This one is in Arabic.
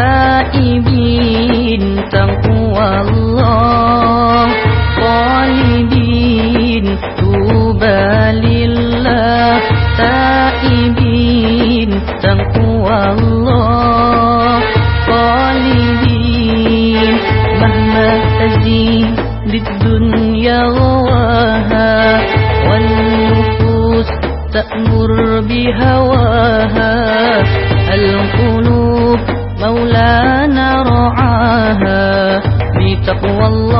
تائبين تقوى الله. طالبين توبى لله. تائبين تقوى الله. طالبين مهما تزيد للدنيا غواها. والنفوس تأمر بهواها. القلوب مولانا رعاها. بتقوى الله